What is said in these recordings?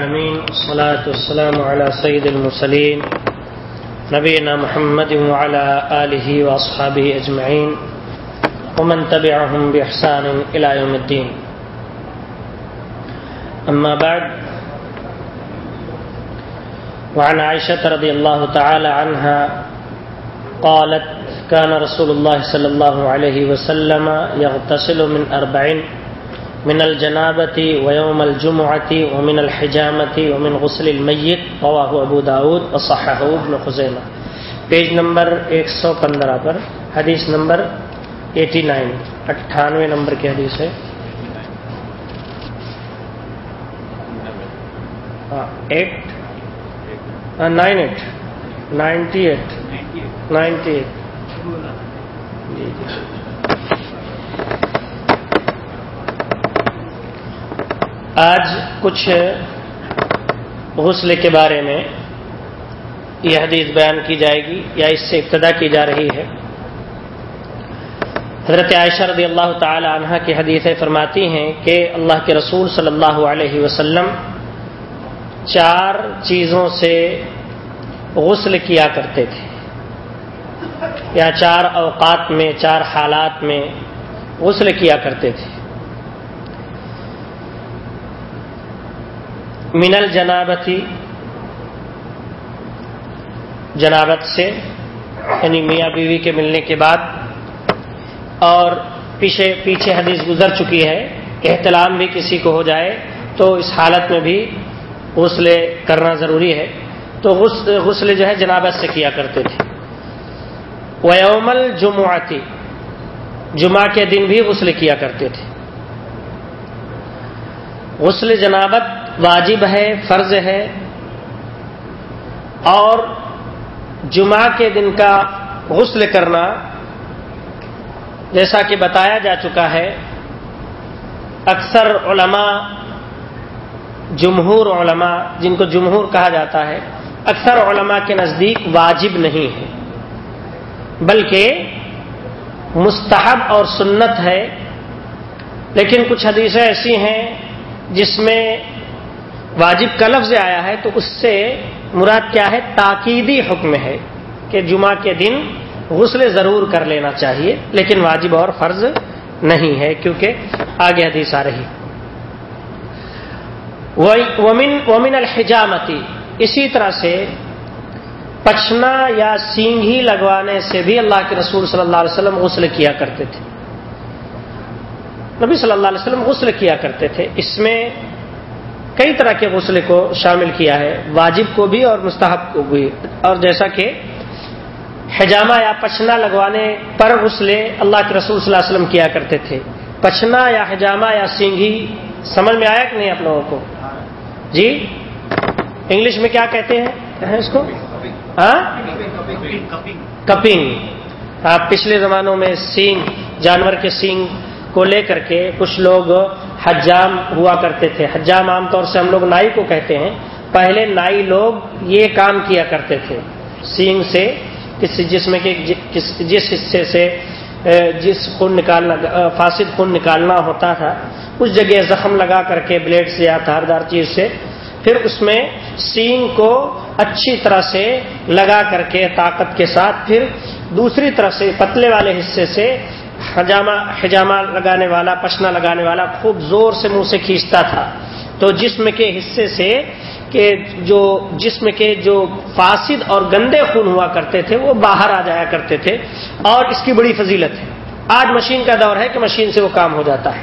العالمين والصلاة والسلام على سيد المرسلين. نبينا محمد وعلى آله وأصحابه أجمعين. ومن تبعهم بإحسان إلى يوم الدين. أما بعد. وعن عائشة رضي الله تعالى عنها قالت كان رسول الله صلى الله عليه وسلم يغتسل من أربعين من الجنابة ويوم الجمعة ومن الحجامة ومن غسل الميت، رواه ابو داود وصححه ابن خزیمہ۔ پیج نمبر 115 پر، حدیث نمبر 89 اٹھانوے نمبر کی حدیث ہے۔ ہاں، ایٹ۔ ہاں، nine eight. Ninety eight. Ninety eight. جی جی۔ آج کچھ غسل کے بارے میں یہ حدیث بیان کی جائے گی یا اس سے ابتدا کی جا رہی ہے۔ حضرت عائشہ رضی اللہ تعالی عنہ کی حدیثیں فرماتی ہیں کہ اللہ کے رسول صلی اللہ علیہ وسلم چار چیزوں سے غسل کیا کرتے تھے۔ یا چار اوقات میں، چار حالات میں غسل کیا کرتے تھے۔ من الجنابتی جنابت سے یعنی میاں بیوی کے ملنے کے بعد، اور پیچھے پیچھے حدیث گزر چکی ہے احتلام بھی کسی کو ہو جائے تو اس حالت میں بھی غسل کرنا ضروری ہے۔ تو غسل جو ہے جنابت سے کیا کرتے تھے۔ ویومل جمعاتی جمعہ کے دن بھی غسل کیا کرتے تھے۔ غسل جنابت واجب ہے، فرض ہے۔ اور جمعہ کے دن کا غسل کرنا جیسا کہ بتایا جا چکا ہے، اکثر علماء، جمہور علماء، جن کو جمہور کہا جاتا ہے، اکثر علماء کے نزدیک واجب نہیں ہے۔ بلکہ مستحب اور سنت ہے۔ لیکن کچھ حدیثیں ایسی ہیں جس میں واجب کا لفظ آیا ہے تو اس سے مراد کیا ہے؟ تاکیدی حکم ہے کہ جمعہ کے دن غسل ضرور کر لینا چاہیے، لیکن واجب اور فرض نہیں ہے کیونکہ آگے حدیث آ رہی ومن ومن الحجامتی اسی طرح سے پچنا یا سینگھی لگوانے سے بھی اللہ کے رسول صلی اللہ علیہ وسلم غسل کیا کرتے تھے۔ نبی صلی اللہ علیہ وسلم غسل کیا کرتے تھے۔ اس میں کئی طرح کے غسل کو شامل کیا ہے، واجب کو بھی اور مستحب کو بھی۔ اور جیسا کہ حجامہ یا پچنا لگوانے پر غسلے اللہ کے رسول صلی اللہ علیہ وسلم کیا کرتے تھے۔ پچنا یا حجامہ یا سینگھی، سمجھ میں آیا کہ نہیں آپ لوگوں کو؟ جی؟ انگلش میں کیا کہتے ہیں؟ اس کو؟ ہاں؟ کپنگ۔ آپ پچھلے زمانوں میں سینگ، جانور کے سینگ کو لے کر کے کچھ لوگ حجام ہوا کرتے تھے۔ حجام عام طور سے ہم لوگ نائی کو کہتے ہیں۔ پہلے نائی لوگ یہ کام کیا کرتے تھے۔ سینگ سے کس جسم کے جس حصے سے جس خون نکالنا فاسد خون نکالنا ہوتا تھا، اس جگہ زخم لگا کر کے بلیڈ سے یا دھاردار چیز سے، پھر اس میں سینگ کو اچھی طرح سے لگا کر کے طاقت کے ساتھ، پھر دوسری طرف سے، پتلے والے حصے سے حجامہ حجامہ لگانے والا پشنا لگانے والا خوب زور سے منہ سے کھینچتا تھا۔ تو جسم کے حصے سے کہ جو جسم کے جو فاسد اور گندے خون ہوا کرتے تھے، وہ باہر آ جایا کرتے تھے۔ اور اس کی بڑی فضیلت ہے۔ آج مشین کا دور ہے کہ مشین سے وہ کام ہو جاتا ہے۔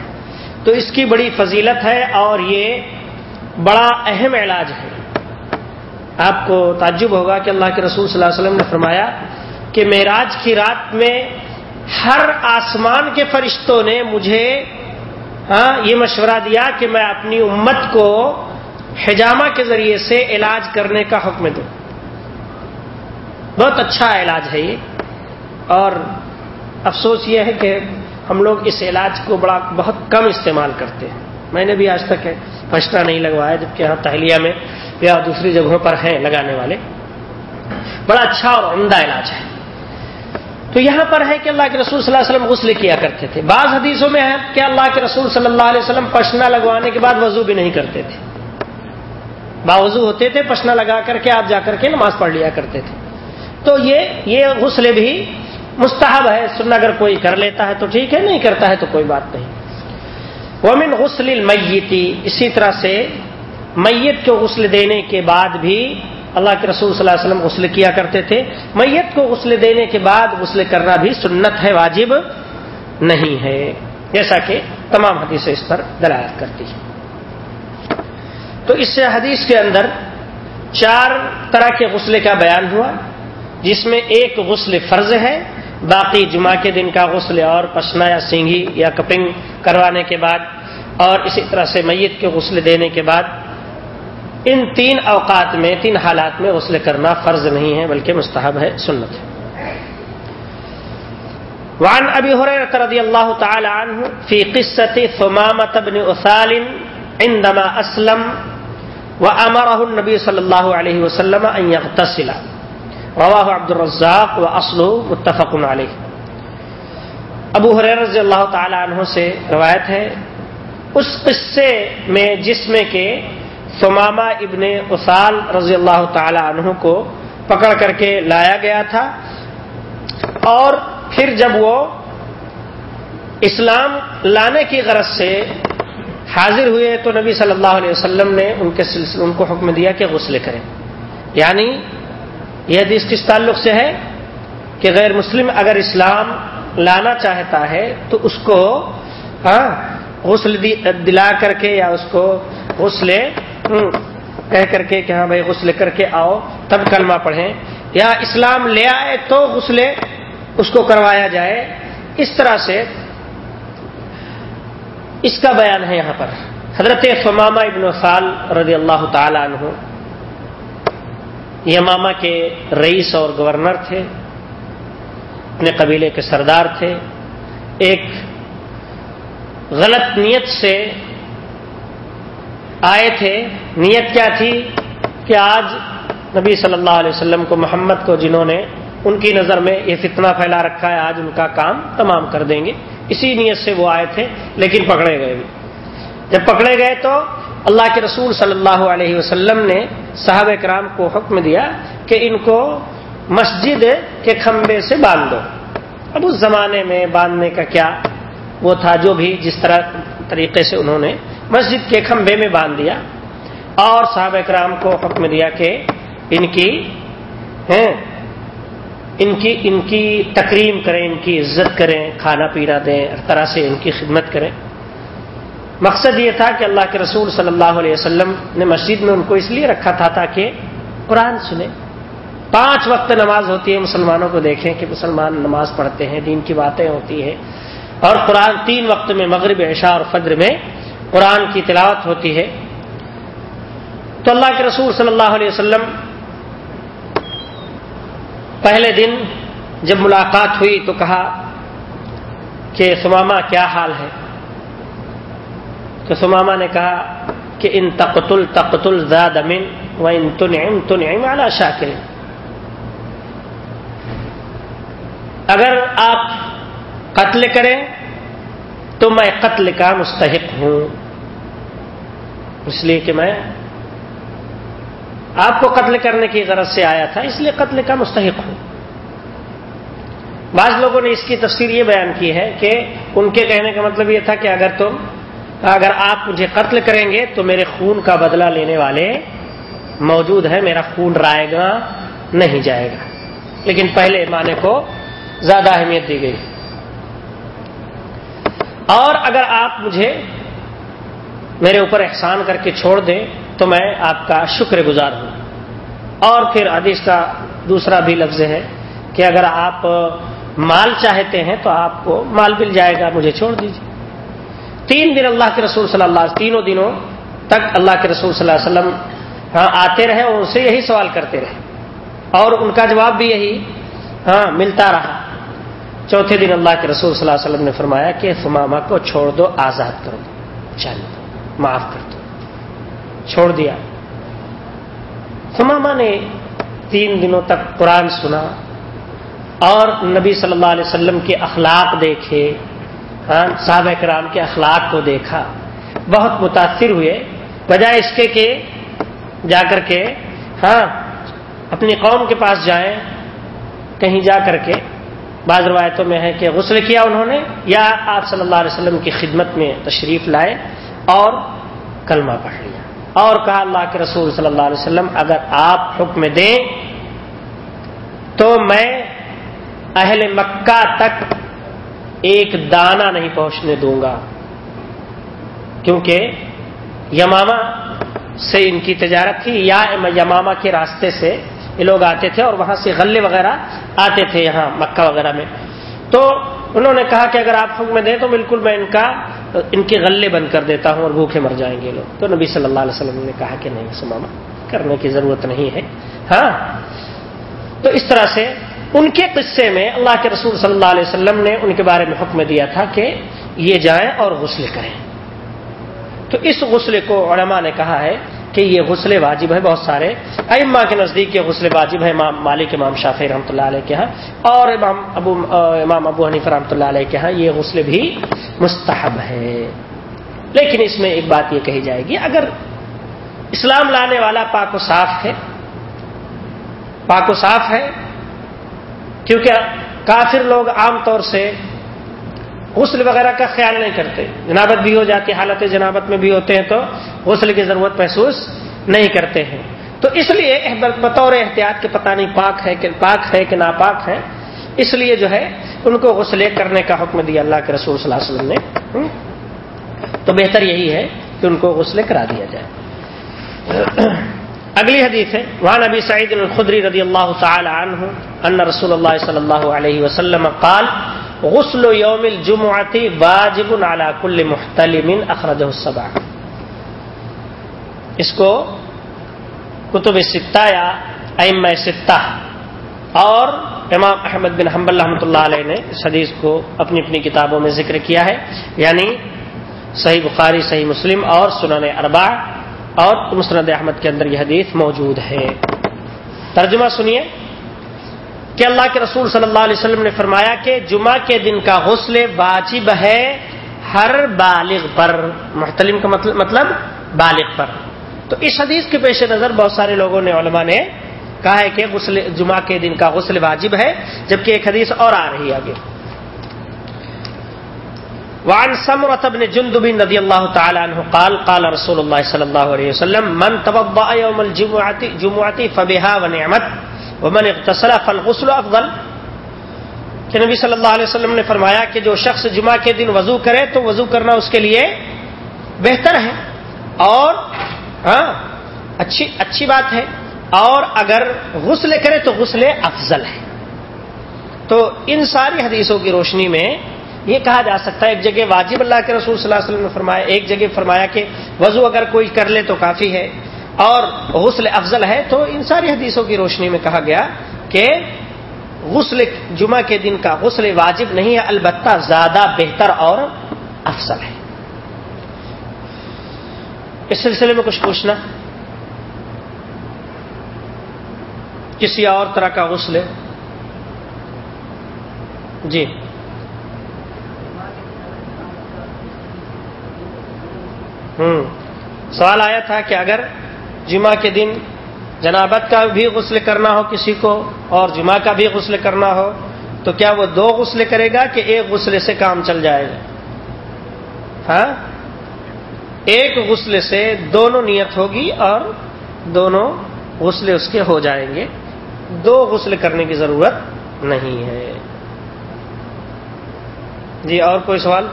تو اس کی بڑی فضیلت ہے اور یہ بڑا اہم علاج ہے۔ آپ کو تعجب ہوگا کہ اللہ کے رسول صلی اللہ علیہ وسلم نے فرمایا کہ معراج کی رات میں ہر آسمان کے فرشتوں نے مجھے ہاں یہ مشورہ دیا کہ میں اپنی امت کو حجامہ کے ذریعے سے علاج کرنے کا حکم دوں۔ بہت اچھا علاج ہے یہ۔ اور افسوس یہ ہے کہ ہم لوگ اس علاج کو بڑا، بہت کم استعمال کرتے ہیں۔ میں نے بھی آج تک پچنا نہیں لگوایا، جبکہ یہاں تہلیہ میں یا دوسری جگہوں پر ہیں لگانے والے۔ بڑا اچھا اور عمدہ علاج ہے۔ تو یہاں پر ہے کہ اللہ کے رسول صلی اللہ علیہ وسلم غسل کیا کرتے تھے۔ بعض حدیثوں میں ہے کہ اللہ کے رسول صلی اللہ علیہ وسلم پشنا لگوانے کے بعد وضو بھی نہیں کرتے تھے۔ باوضو ہوتے تھے پشنا لگا کر کے آپ جا کر کے نماز پڑھ لیا کرتے تھے۔ تو یہ یہ غسل بھی مستحب ہے سننا اگر کوئی کر لیتا ہے تو ٹھیک ہے، نہیں کرتا ہے تو کوئی بات نہیں۔ ومن غسل المیتی اسی طرح سے میت کو غسل دینے کے بعد بھی اللہ کے رسول صلی اللہ علیہ وسلم غسل کیا کرتے تھے۔ میت کو غسل دینے کے بعد غسل کرنا بھی سنت ہے، واجب نہیں ہے۔ جیسا کہ تمام حدیثیں اس پر دلالت کرتی ہیں۔ تو اس سے حدیث کے اندر چار طرح کے غسل کا بیان ہوا، جس میں ایک غسل فرض ہے، باقی جمعہ کے دن کا غسل اور پسنا یا سینگھی یا کپنگ کروانے کے بعد، اور اسی طرح سے میت کے غسل دینے کے بعد ان تین اوقات میں، تین حالات میں غسل کرنا فرض نہیں ہے، بلکہ مستحب ہے، سنت ہے۔ وعن ابي هريره رضي الله تعالى عنه في قصه ثمامه بن اثال عندما اسلم وامره النبي صلى الله عليه وسلم ان يغتسل رواه عبد الرزاق واصله متفق عليه ابو حریر رضی اللہ تعالی عنہ سے روایت ہے، اس قصے میں جس میں کہ ثمامہ ابن اسال رضی اللہ تعالی عنہ کو پکڑ کر کے لایا گیا تھا اور پھر جب وہ اسلام لانے کی غرض سے حاضر ہوئے تو نبی صلی اللہ علیہ وسلم نے ان کے سلسلے، ان کو حکم دیا کہ غسل کریں۔ یعنی یہ حدیث کس تعلق سے ہے؟ کہ غیر مسلم اگر اسلام لانا چاہتا ہے تو اس کو ہاں غسل دلا کر کے یا اس کو غسل کہہ کر کے کہ ہاں بھائی غسل کر کے آؤ، تب کلمہ پڑھیں۔ یا اسلام لے آئے تو غسل اس کو کروایا جائے۔ اس طرح سے اس کا بیان ہے یہاں پر۔ حضرت فمامہ ابن سال رضی اللہ تعالی عنہ یماما کے رئیس اور گورنر تھے، اپنے قبیلے کے سردار تھے۔ ایک غلط نیت سے آئے تھے۔ نیت کیا تھی کہ آج نبی صلی اللہ علیہ وسلم کو محمد کو جنہوں نے ان کی نظر میں یہ فتنہ پھیلا رکھا ہے، آج ان کا کام تمام کر دیں گے۔ اسی نیت سے وہ آئے تھے، لیکن پکڑے گئے۔ بھی جب پکڑے گئے تو اللہ کے رسول صلی اللہ علیہ وسلم نے صحابہ کرام کو حکم دیا کہ ان کو مسجد کے کھمبے سے باندھ دو اب اس زمانے میں باندھنے کا کیا وہ تھا جو بھی جس طرح طریقے سے انہوں نے مسجد کے کھمبے میں باندھ دیا اور صحابہ کرام کو حکم دیا کہ ان کی ان کی ان کی تکریم کریں، ان کی عزت کریں، کھانا پینا دیں، ہر طرح سے ان کی خدمت کریں۔ مقصد یہ تھا کہ اللہ کے رسول صلی اللہ علیہ وسلم نے مسجد میں ان کو اس لیے رکھا تھا تاکہ قرآن سنیں۔ پانچ وقت نماز ہوتی ہے، مسلمانوں کو دیکھیں کہ مسلمان نماز پڑھتے ہیں، دین کی باتیں ہوتی ہیں۔ اور قرآن تین وقت میں، مغرب، عشاء اور فجر میں قرآن کی تلاوت ہوتی ہے۔ تو اللہ کے رسول صلی اللہ علیہ وسلم پہلے دن جب ملاقات ہوئی تو کہا کہ سماما کیا حال ہے؟ تو سماما نے کہا کہ ان تقتل تقتل زاد امن و ان تنعم تنعم اعلی شاکر۔ اگر آپ قتل کریں تو میں قتل کا مستحق ہوں۔ اس لیے کہ میں آپ کو قتل کرنے کی غرض سے آیا تھا، اس لیے قتل کا مستحق ہوں۔ بعض لوگوں نے اس کی تفسیر یہ بیان کی ہے کہ ان کے کہنے کا مطلب یہ تھا کہ اگر تم، اگر آپ مجھے قتل کریں گے تو میرے خون کا بدلہ لینے والے موجود ہیں، میرا خون رائے گا نہیں جائے گا۔ لیکن پہلے معنی کو زیادہ اہمیت دی گئی۔ اور اگر آپ مجھے میرے اوپر احسان کر کے چھوڑ دیں تو میں آپ کا شکر گزار ہوں۔ اور پھر حدیث کا دوسرا بھی لفظ ہے کہ اگر آپ مال چاہتے ہیں تو آپ کو مال مل جائے گا، مجھے چھوڑ دیجیے تین دن اللہ کے رسول صلی اللہ علیہ تینوں دنوں تک اللہ کے رسول صلی اللہ علیہ وسلم ہاں آتے رہے اور ان سے یہی سوال کرتے رہے۔ اور ان کا جواب بھی یہی ہاں ملتا رہا۔ چوتھے دن اللہ کے رسول صلی اللہ علیہ وسلم نے فرمایا کہ فماما کو چھوڑ دو، آزاد کرو چلو معاف کر دو۔ چھوڑ دیا۔ فماما نے تین دنوں تک قرآن سنا اور نبی صلی اللہ علیہ وسلم کے اخلاق دیکھے ہاں صحابہ کرام کے اخلاق کو دیکھا۔ بہت متاثر ہوئے۔ بجائے اس کے کہ جا کر کے ہاں اپنی قوم کے پاس جائیں، کہیں جا کر کے بعض روایتوں میں ہے کہ غسل کیا انہوں نے، یا آپ صلی اللہ علیہ وسلم کی خدمت میں تشریف لائے اور کلمہ پڑھ لیا۔ اور کہا اللہ کے رسول صلی اللہ علیہ وسلم، اگر آپ حکم دیں تو میں اہل مکہ تک ایک دانہ نہیں پہنچنے دوں گا۔ کیونکہ یماما سے ان کی تجارت تھی، یا یماما کے راستے سے یہ لوگ آتے تھے اور وہاں سے غلے وغیرہ آتے تھے یہاں مکہ وغیرہ میں۔ تو انہوں نے کہا کہ اگر آپ حکم دیں تو بالکل میں ان کا، ان کے غلے بند کر دیتا ہوں اور بھوکے مر جائیں گے لوگ۔ تو نبی صلی اللہ علیہ وسلم نے کہا کہ نہیں، سماما، کرنے کی ضرورت نہیں ہے۔ ہاں؟ تو اس طرح سے ان کے قصے میں اللہ کے رسول صلی اللہ علیہ وسلم نے ان کے بارے میں حکم دیا تھا کہ یہ جائیں اور غسل کریں۔ تو اس غسل کو علماء نے کہا ہے کہ یہ غسل واجب ہے بہت سارے۔ ائمہ کے نزدیک یہ غسل واجب ہے امام مالک، امام شافی رحمۃ اللہ علیہ کے ہاں۔ اور امام ابو امام ابو حنیف رحمۃ اللہ علیہ کے ہاں یہ غسل بھی مستحب ہے لیکن اس میں ایک بات یہ کہی جائے گی، اگر اسلام لانے والا پاک و صاف ہے، پاک و صاف ہے، کیونکہ کافر لوگ عام طور سے غسل وغیرہ کا خیال نہیں کرتے۔ جنابت بھی ہو جاتی، حالت جنابت میں بھی ہوتے ہیں تو غسل کی ضرورت محسوس نہیں کرتے ہیں۔ تو اس لیے بطور احتیاط کے پتہ نہیں پاک ہے کہ پاک ہے کہ ناپاک ہے، اس لیے جو ہے ان کو غسل کرنے کا حکم دیا اللہ کے رسول صلی اللہ علیہ وسلم نے۔ تو بہتر یہی ہے کہ ان کو غسل کرا دیا جائے۔ اگلی حدیث ہے وہاں نبی سعید الخدری رضی اللہ تعالی عنہ ان رسول اللہ صلی اللہ علیہ وسلم قال غسل یوم الجمعتی واجب على كل محتلم اخرجه السبع. اس کو کتب ستہ یا ام ستہ اور امام احمد بن حنبل رحمۃ اللہ علیہ نے اس حدیث کو اپنی اپنی کتابوں میں ذکر کیا ہے یعنی صحیح بخاری، صحیح مسلم اور سنن اربع اور مسند احمد کے اندر یہ حدیث موجود ہے۔ ترجمہ سنیے۔ کہ اللہ کے رسول صلی اللہ علیہ وسلم نے فرمایا کہ جمعہ کے دن کا غسل واجب ہے ہر بالغ پر۔ محتلم کا مطلب, مطلب بالغ پر۔ تو اس حدیث کے پیش نظر بہت سارے لوگوں نے علماء نے کہا ہے کہ غسل جمعہ کے دن کا غسل واجب ہے جبکہ ایک حدیث اور آ رہی ہے آگے۔ وعن سمرة بن جندب رضي الله تعالى عنه قال قال رسول الله صلى الله عليه وسلم من توضأ يوم الجمعة جمعة فبها ونعمت ومن اغتسل فالغسل افضل۔ کہ نبی صلی اللہ علیہ وسلم نے فرمایا کہ جو شخص جمعہ کے دن وضو کرے تو وضو کرنا اس کے لیے بہتر ہے۔ اور ہاں اچھی اچھی بات ہے۔ اور اگر غسل کرے تو غسل افضل ہے۔ تو ان ساری حدیثوں کی روشنی میں یہ کہا جا سکتا ہے، ایک جگہ واجب اللہ کے رسول صلی اللہ علیہ وسلم نے فرمایا، ایک جگہ فرمایا کہ وضو اگر کوئی کر لے تو کافی ہے۔ اور غسل افضل ہے تو ان ساری حدیثوں کی روشنی میں کہا گیا کہ غسل جمعہ کے دن کا غسل واجب نہیں ہے، البتہ زیادہ بہتر اور افضل ہے۔ اس سلسلے میں کچھ پوچھنا۔ کسی اور طرح کا غسل؟ جی۔ ہوں۔ سوال آیا تھا کہ اگر جمعہ کے دن جنابت کا بھی غسل کرنا ہو کسی کو اور جمعہ کا بھی غسل کرنا ہو، تو کیا وہ دو غسل کرے گا کہ ایک غسل سے کام چل جائے گا؟ ہاں؟ ایک غسل سے دونوں نیت ہوگی اور دونوں غسل اس کے ہو جائیں گے۔ دو غسل کرنے کی ضرورت نہیں ہے۔ جی اور کوئی سوال؟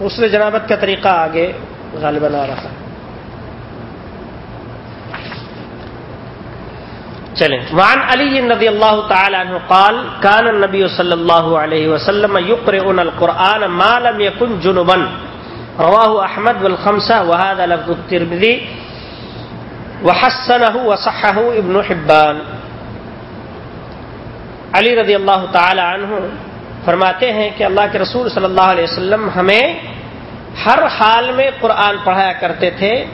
غسل جنابت کا طریقہ آگے غالباً آ رہا چلیں۔ وعن علی رضی اللہ تعالی عنہ قال كان النبي صلی اللہ علیہ وسلم يقرئنا القرآن ما لم يكن جنبا. رواه احمد والخمسة وهذا لفظ الترمذي وحسنه وصحه ابن حبان۔ علی رضی اللہ تعالی عنہ فرماتے ہیں کہ اللہ کے رسول صلی اللہ علیہ وسلم ہمیں ہر حال میں قرآن پڑھایا کرتے تھے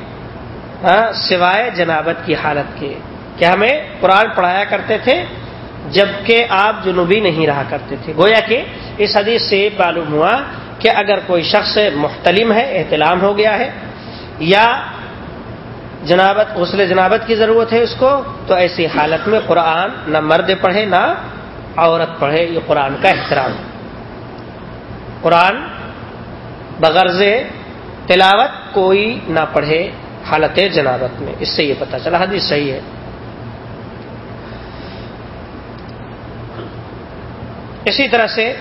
سوائے جنابت کی حالت کے۔ کہ ہمیں قرآن پڑھایا کرتے تھے؟ جبکہ آپ جنوبی نہیں رہا کرتے تھے۔ گویا کہ اس حدیث سے معلوم ہوا کہ اگر کوئی شخص محتلم ہے، احتلام ہو گیا ہے، یا جنابت، غسل جنابت کی ضرورت ہے اس کو، تو ایسی حالت میں قرآن نہ مرد پڑھے، نہ عورت پڑھے، یہ قرآن کا احترام۔ قرآن بغرض تلاوت کوئی نہ پڑھے حالت جنابت میں۔ اس سے یہ پتا چلا، حدیث صحیح ہے۔ اسی طرح سے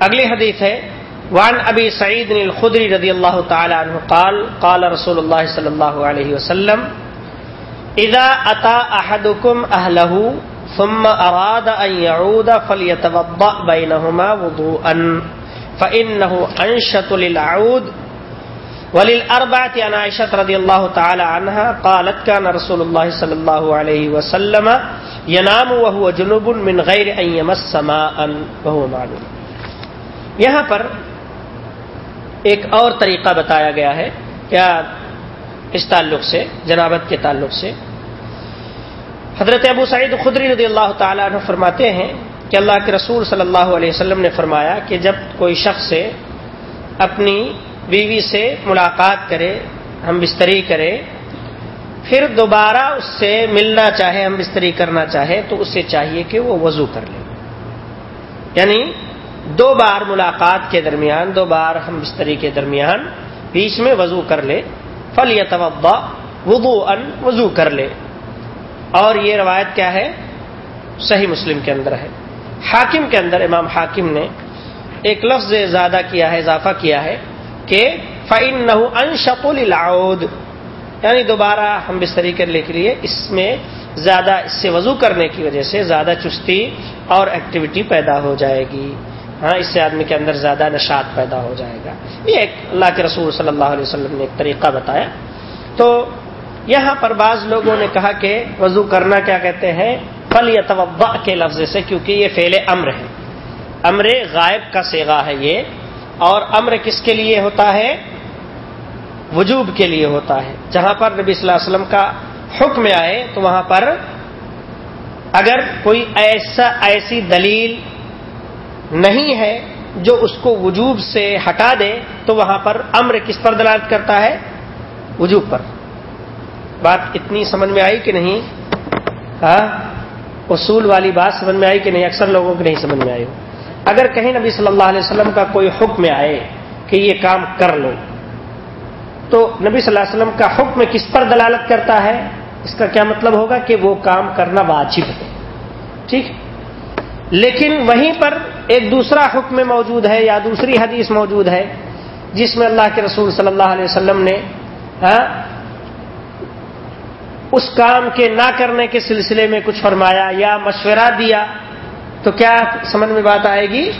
اگلی حدیث ہے، وعن ابی سعید الخدری رضی اللہ تعالی عنہ قال قال رسول اللہ صلی اللہ علیہ وسلم، اذا اتا احدكم اهله ثم اراد ان يعود فليتوضا بينهما وضوءا. فانه انشط للعود وللاربعه عن عائشه رضي الله تعالى عنها قالت كان رسول الله صلى الله عليه وسلم ينام وهو جنوب من غير ان يمس ماء وهو معلوم۔ یہاں پر ایک اور طریقہ بتایا گیا ہے، کیا اس تعلق سے، جنابت کے تعلق سے؟ حضرت ابو سعید خدری رضی اللہ تعالیٰ عنہ فرماتے ہیں کہ اللہ کے رسول صلی اللہ علیہ وسلم نے فرمایا کہ جب کوئی شخص سے اپنی بیوی سے ملاقات کرے، ہم بستری کرے پھر دوبارہ اس سے ملنا چاہے، ہم بستری کرنا چاہے، تو اسے چاہیے کہ وہ وضو کر لے۔ یعنی دو بار ملاقات کے درمیان، دو بار ہم بستری کے درمیان بیچ میں وضو کر لے۔ فل یا توبا وضو ان وضو کر لے۔ اور یہ روایت کیا ہے؟ صحیح مسلم کے اندر ہے۔ حاکم کے اندر امام حاکم نے ایک لفظ زیادہ کیا ہے، اضافہ کیا ہے کہ فعن نہ انشقل یعنی دوبارہ ہم بستری کرنے کے لیے اس میں زیادہ اس سے وضو کرنے کی وجہ سے زیادہ چستی اور ایکٹیویٹی پیدا ہو جائے گی۔ ہاں اس سے آدمی کے اندر زیادہ نشاط پیدا ہو جائے گا۔ یہ ایک اللہ کے رسول صلی اللہ علیہ وسلم نے ایک طریقہ بتایا۔ تو یہاں پر بعض لوگوں نے کہا کہ وضو کرنا کیا کہتے ہیں؟ فل یا کے لفظ سے، کیونکہ یہ فیل امر ہے۔ امر غائب کا سیگا ہے یہ۔ اور امر کس کے لیے ہوتا ہے؟ وجوب کے لیے ہوتا ہے۔ جہاں پر نبی صلی اللہ علیہ وسلم کا حکم آئے، تو وہاں پر اگر کوئی ایسا، ایسی دلیل نہیں ہے جو اس کو وجوب سے ہٹا دے، تو وہاں پر امر کس پر دلالت کرتا ہے؟ وجوب پر۔ بات اتنی سمجھ میں آئی کہ نہیں؟ ہاں؟ اصول والی بات سمجھ میں آئی کہ نہیں؟ اکثر لوگوں کو نہیں سمجھ میں آئی اگر کہیں نبی صلی اللہ علیہ وسلم کا کوئی حکم آئے کہ یہ کام کر لو، تو نبی صلی اللہ علیہ وسلم کا حکم کس پر دلالت کرتا ہے؟ اس کا کیا مطلب ہوگا کہ وہ کام کرنا واجب ہے۔ ٹھیک؟ لیکن وہیں پر ایک دوسرا حکم موجود ہے یا دوسری حدیث موجود ہے، جس میں اللہ کے رسول صلی اللہ علیہ وسلم نے ہاں، اس کام کے نہ کرنے کے سلسلے میں کچھ فرمایا یا مشورہ دیا، تو کیا سمجھ میں بات آئے گی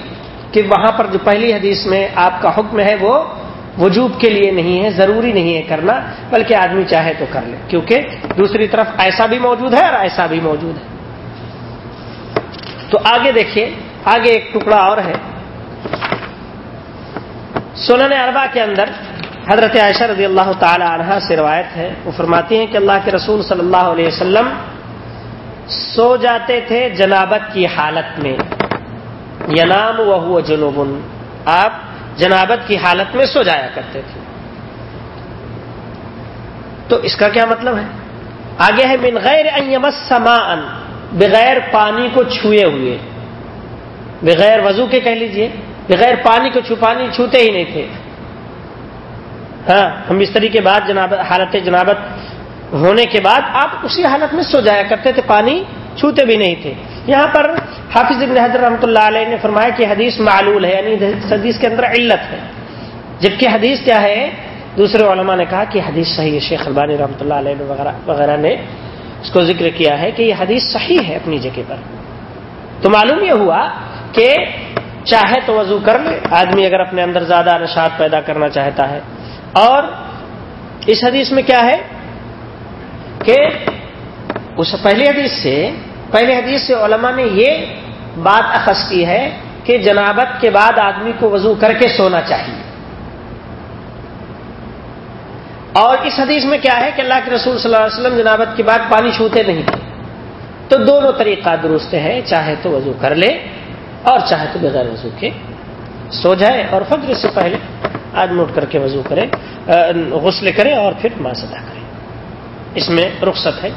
کہ وہاں پر جو پہلی حدیث میں آپ کا حکم ہے وہ وجوب کے لیے نہیں ہے، ضروری نہیں ہے کرنا، بلکہ آدمی چاہے تو کر لے، کیونکہ دوسری طرف ایسا بھی موجود ہے اور ایسا بھی موجود ہے۔ تو آگے دیکھیے، آگے ایک ٹکڑا اور ہے۔ سنن اربا کے اندر حضرت عائشہ رضی اللہ تعالی عنہ سے روایت ہے، وہ فرماتی ہیں کہ اللہ کے رسول صلی اللہ علیہ وسلم سو جاتے تھے جنابت کی حالت میں۔ ینام وہ جنوب آپ جنابت کی حالت میں سو جایا کرتے تھے۔ تو اس کا کیا مطلب ہے؟ آگے ہے، من غیر سمان بغیر پانی کو چھوئے ہوئے۔ بغیر وضو کے کہہ لیجیے، بغیر پانی کو چھو، پانی چھوتے ہی نہیں تھے۔ ہاں، ہم بستری کے بعد جنابت حالت جنابت ہونے کے بعد آپ اسی حالت میں سو جایا کرتے تھے، پانی چھوتے بھی نہیں تھے۔ یہاں پر حافظ ابن حضرت رحمۃ اللہ علیہ نے فرمایا کہ حدیث معلول ہے یعنی حدیث کے اندر علت ہے۔ جبکہ حدیث کیا ہے؟ دوسرے علماء نے کہا کہ حدیث صحیح ہے، شیخ البانی رحمۃ اللہ علیہ وغیرہ نے اس کو ذکر کیا ہے کہ یہ حدیث صحیح ہے اپنی جگہ پر۔ تو معلوم یہ ہوا کہ چاہے تو وضو کر لے، آدمی اگر اپنے اندر زیادہ نشاط پیدا کرنا چاہتا ہے۔ اور اس حدیث میں کیا ہے کہ اس پہلی حدیث سے پہلے حدیث سے علماء نے یہ بات اخذ کی ہے کہ جنابت کے بعد آدمی کو وضو کر کے سونا چاہیے۔ اور اس حدیث میں کیا ہے کہ اللہ کے رسول صلی اللہ علیہ وسلم جنابت کے بعد پانی چھوتے نہیں تھے تو دونوں طریقہ درست ہے چاہے تو وضو کر لے اور چاہے تو بغیر وضو کے سو جائے۔ اور فجر سے پہلے آج موٹ کر کے وضو کرے غسل کرے اور پھر نماز ادا کرے اس میں رخصت ہے۔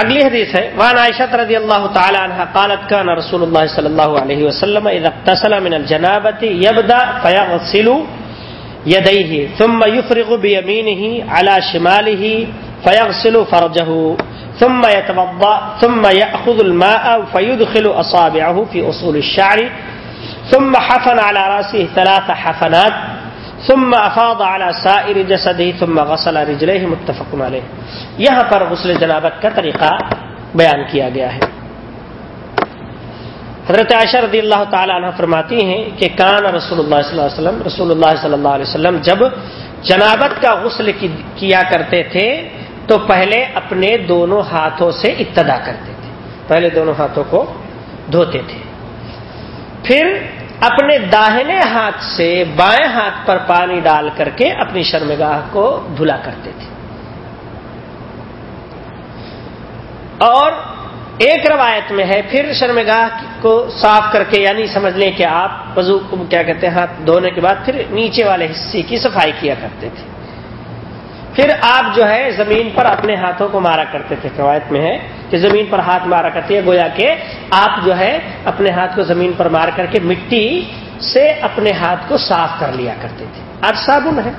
اگلی حدیث ہے وان عائشہ رضی اللہ تعالی عنہ قالت كان رسول الله صلی اللہ علیہ وسلم اذا اغتسل من الجنابه يبدا فيغسل يديه ثم يفرغ بيمينه على شماله فيغسل فرجه ثم يتوضا ثم ياخذ الماء فيدخل اصابعه في اصول الشعر ثم حفن على راسه ثلاث حفنات، ثم افاض على سائر جسده، ثم غسل رجليه، متفق عليه. یہاں پر غسل جنابت کا طریقہ بیان کیا گیا ہے۔ حضرت عائشہ رضی اللہ تعالی عنہ فرماتی ہیں کہ کان رسول اللہ صلی اللہ علیہ وسلم رسول اللہ صلی اللہ علیہ وسلم جب جنابت کا غسل کیا کرتے تھے، تو پہلے اپنے دونوں ہاتھوں سے ابتدا کرتے تھے۔ پہلے دونوں ہاتھوں کو دھوتے تھے۔ پھر اپنے داہنے ہاتھ سے بائیں ہاتھ پر پانی ڈال کر کے اپنی شرمگاہ کو دھلا کرتے تھے۔ اور ایک روایت میں ہے، پھر شرمگاہ کو صاف کر کے یعنی سمجھ لیں کہ آپ وضو کیا کہتے ہیں، ہاتھ دھونے کے بعد پھر نیچے والے حصے کی صفائی کیا کرتے تھے۔ پھر آپ جو ہے، زمین پر اپنے ہاتھوں کو مارا کرتے تھے، روایت میں ہے۔ کہ زمین پر ہاتھ مارا کرتے ہیں گویا کہ آپ جو ہے اپنے ہاتھ کو زمین پر مار کر کے مٹی سے اپنے ہاتھ کو صاف کر لیا کرتے تھے۔ آج صابن ہے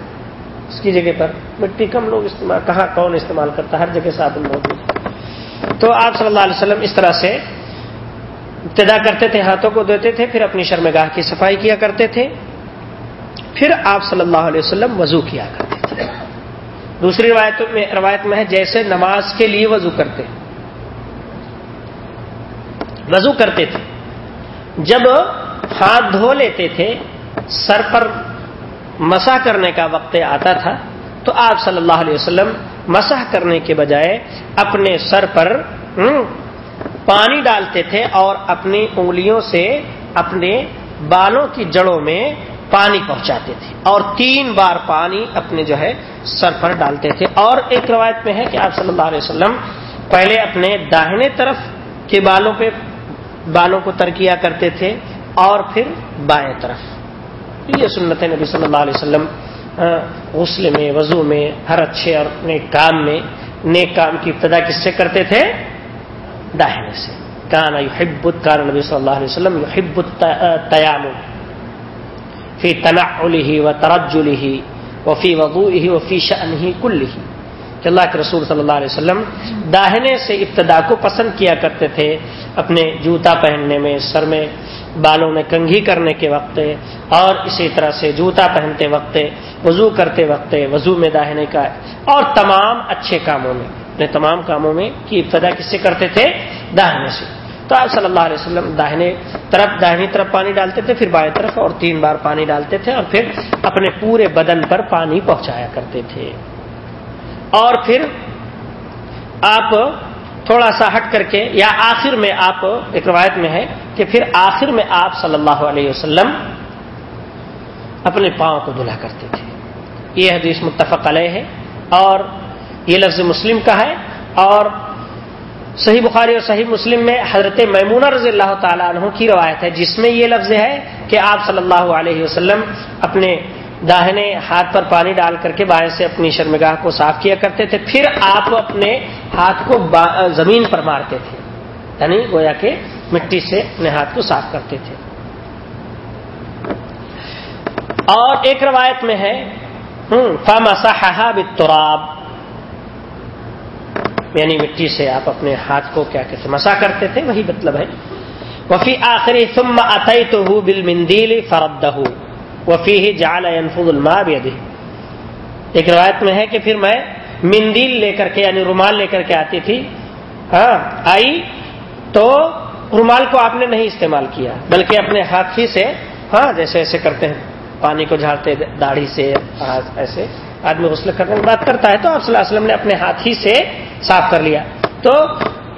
اس کی جگہ پر۔ مٹی کم لوگ استعمال، کہاں کون استعمال کرتا ہر جگہ صابن موجود ہے۔ تو آپ صلی اللہ علیہ وسلم اس طرح سے ابتدا کرتے تھے، ہاتھوں کو دھوتے تھے، پھر اپنی شرمگاہ کی صفائی کیا کرتے تھے۔ پھر آپ صلی اللہ علیہ وسلم وضو کیا کرتے تھے۔ دوسری روایت میں روایت میں ہے، جیسے نماز کے لیے وضو کرتے ہیں۔ وضو کرتے تھے۔ جب ہاتھ دھو لیتے تھے، سر پر مسا کرنے کا وقت آتا تھا، تو آپ صلی اللہ علیہ وسلم مسح کرنے کے بجائے اپنے سر پر پانی ڈالتے تھے اور اپنی انگلیوں سے اپنے بالوں کی جڑوں میں پانی پہنچاتے تھے۔ اور تین بار پانی اپنے جو ہے سر پر ڈالتے تھے۔ اور ایک روایت میں ہے کہ آپ صلی اللہ علیہ وسلم پہلے اپنے داہنے طرف کے بالوں پہ بالوں کو ترکیا کرتے تھے اور پھر بائیں طرف۔ یہ سنت نبی صلی اللہ علیہ وسلم غسل میں، وضو میں، ہر اچھے اور نیک کام میں، نیک کام کی ابتدا کس سے کرتے تھے؟ داہنے سے۔ کانا یحب کان نبی صلی اللہ علیہ وسلم یحب تیام فی تنعلہ و ترجلہ وفی وضوئہ وفی شأنہ کلہ۔ کہ اللہ کے رسول صلی اللہ علیہ وسلم داہنے سے ابتدا کو پسند کیا کرتے تھے، اپنے جوتا پہننے میں، سر میں، بالوں میں کنگھی کرنے کے وقت، اور اسی طرح سے جوتا پہنتے وقت، وضو کرتے وقت، وضو میں داہنے کا، اور تمام اچھے کاموں میں، اپنے تمام کاموں میں کی ابتدا کس سے کرتے تھے؟ داہنے سے۔ تو آپ صلی اللہ علیہ وسلم داہنے طرف، داہنی طرف پانی ڈالتے تھے، پھر بائیں طرف اور تین بار پانی ڈالتے تھے، اور پھر اپنے پورے بدن پر پانی پہنچایا کرتے تھے۔ اور پھر آپ تھوڑا سا ہٹ کر کے، یا آخر میں آپ ایک روایت میں ہے کہ پھر آخر میں آپ صلی اللہ علیہ وسلم اپنے پاؤں کو دھلا کرتے تھے۔ یہ حدیث متفق علیہ ہے اور یہ لفظ مسلم کا ہے اور صحیح بخاری اور صحیح مسلم میں حضرت میمونہ رضی اللہ تعالیٰ عنہ کی روایت ہے، جس میں یہ لفظ ہے کہ آپ صلی اللہ علیہ وسلم اپنے داہنے ہاتھ پر پانی ڈال کر کے بائیں سے اپنی شرمگاہ کو صاف کیا کرتے تھے، پھر آپ اپنے ہاتھ کو زمین پر مارتے تھے۔ یعنی گویا کہ مٹی سے اپنے ہاتھ کو صاف کرتے تھے۔ اور ایک روایت میں ہے فاما صاحب تراب یعنی مٹی سے آپ اپنے ہاتھ کو کیا کہتے مسا کرتے تھے، وہی مطلب ہے۔ وفی آخری، ثم اتائی تو ہوں بل مندیل فرد وفی ہی جال انفد الماء بھی ایک روایت میں ہے کہ پھر میں مندیل لے کر کے یعنی رومال لے کر کے آتی تھی۔ ہاں آئی تو رومال کو آپ نے نہیں استعمال کیا، بلکہ اپنے ہاتھ ہی سے ہاں جیسے ایسے کرتے ہیں، پانی کو جھاڑتے داڑھی سے ایسے، آدمی غسل کرنے کی بات کرتا ہے تو آپ صلی اللہ علیہ وسلم نے اپنے ہاتھ ہی سے صاف کر لیا۔ تو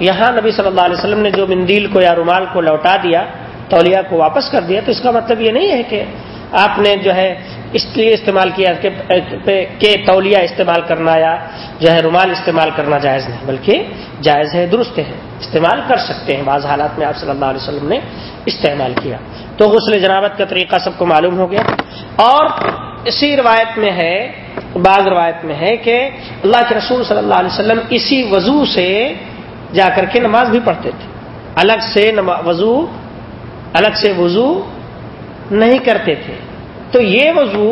یہاں نبی صلی اللہ علیہ وسلم نے جو مندیل کو یا رومال کو لوٹا دیا، تولیہ کو واپس کر دیا، تو اس کا مطلب یہ نہیں ہے کہ آپ نے جو ہے اس لیے استعمال کیا کہ تولیہ استعمال کرنا یا جو ہے رومال استعمال کرنا جائز نہیں، بلکہ جائز ہے، درست ہے، استعمال کر سکتے ہیں۔ بعض حالات میں آپ صلی اللہ علیہ وسلم نے استعمال کیا۔ تو غسل جنابت کا طریقہ سب کو معلوم ہو گیا۔ اور اسی روایت میں ہے، بعض روایت میں ہے کہ اللہ کے رسول صلی اللہ علیہ وسلم اسی وضو سے جا کر کے نماز بھی پڑھتے تھے۔ الگ سے وضو، الگ سے وضو نہیں کرتے تھے۔ تو یہ وضو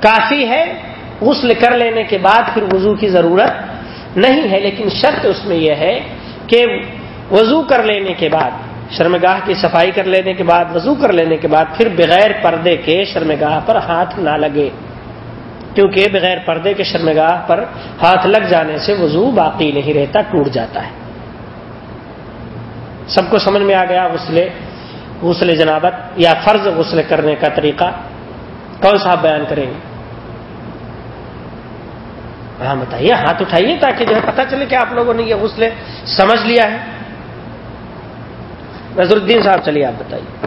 کافی ہے، غسل کر لینے کے بعد پھر وضو کی ضرورت نہیں ہے، لیکن شرط اس میں یہ ہے کہ وضو کر لینے کے بعد، شرمگاہ کی صفائی کر لینے کے بعد، وضو کر لینے کے بعد پھر بغیر پردے کے شرمگاہ پر ہاتھ نہ لگے۔ کیونکہ بغیر پردے کے شرمگاہ پر ہاتھ لگ جانے سے وضو باقی نہیں رہتا، ٹوٹ جاتا ہے۔ سب کو سمجھ میں آ گیا غسل غسل جنابت یا فرض غسل کرنے کا طریقہ کون سا بیان کریں گے؟ ہاں بتائیے، ہاتھ اٹھائیے تاکہ جو ہے پتہ چلے کہ آپ لوگوں نے یہ غسل سمجھ لیا ہے۔ نظر الدین صاحب، چلیے آپ بتائیے۔